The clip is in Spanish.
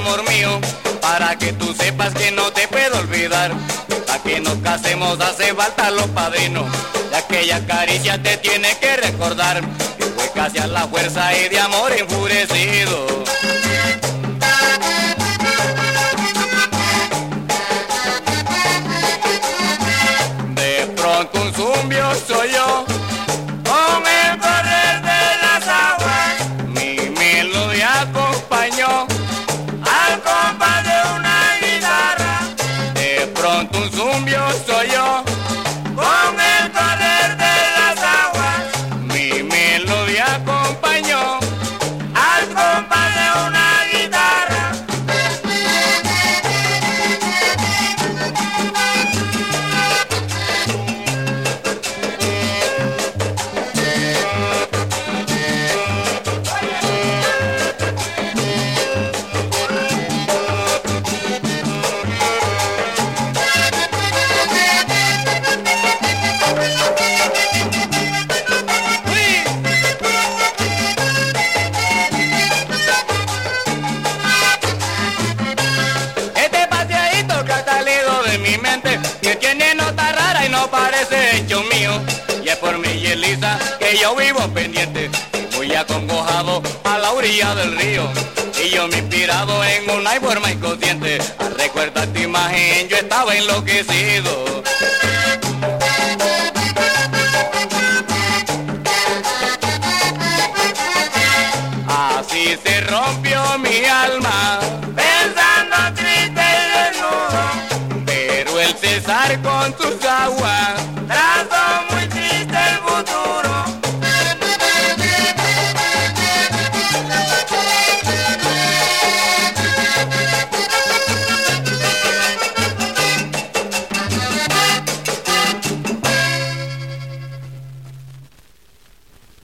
amor mío, para que tú sepas que no te puedo olvidar. Para que nos casemos hace falta los padrinos, de aquella caricia te tiene que recordar, que fue casi a la fuerza y de amor enfurecido. De pronto un zumbio que tiene nota rara y no parece hecho mío. Y es por mi Elisa que yo vivo pendiente, y muy acongojado a la orilla del río. Y yo me inspirado en una forma inconsciente, al recordar tu imagen yo estaba enloquecido. Así se rompió mi alma, Dar con tus aguas.